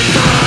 It's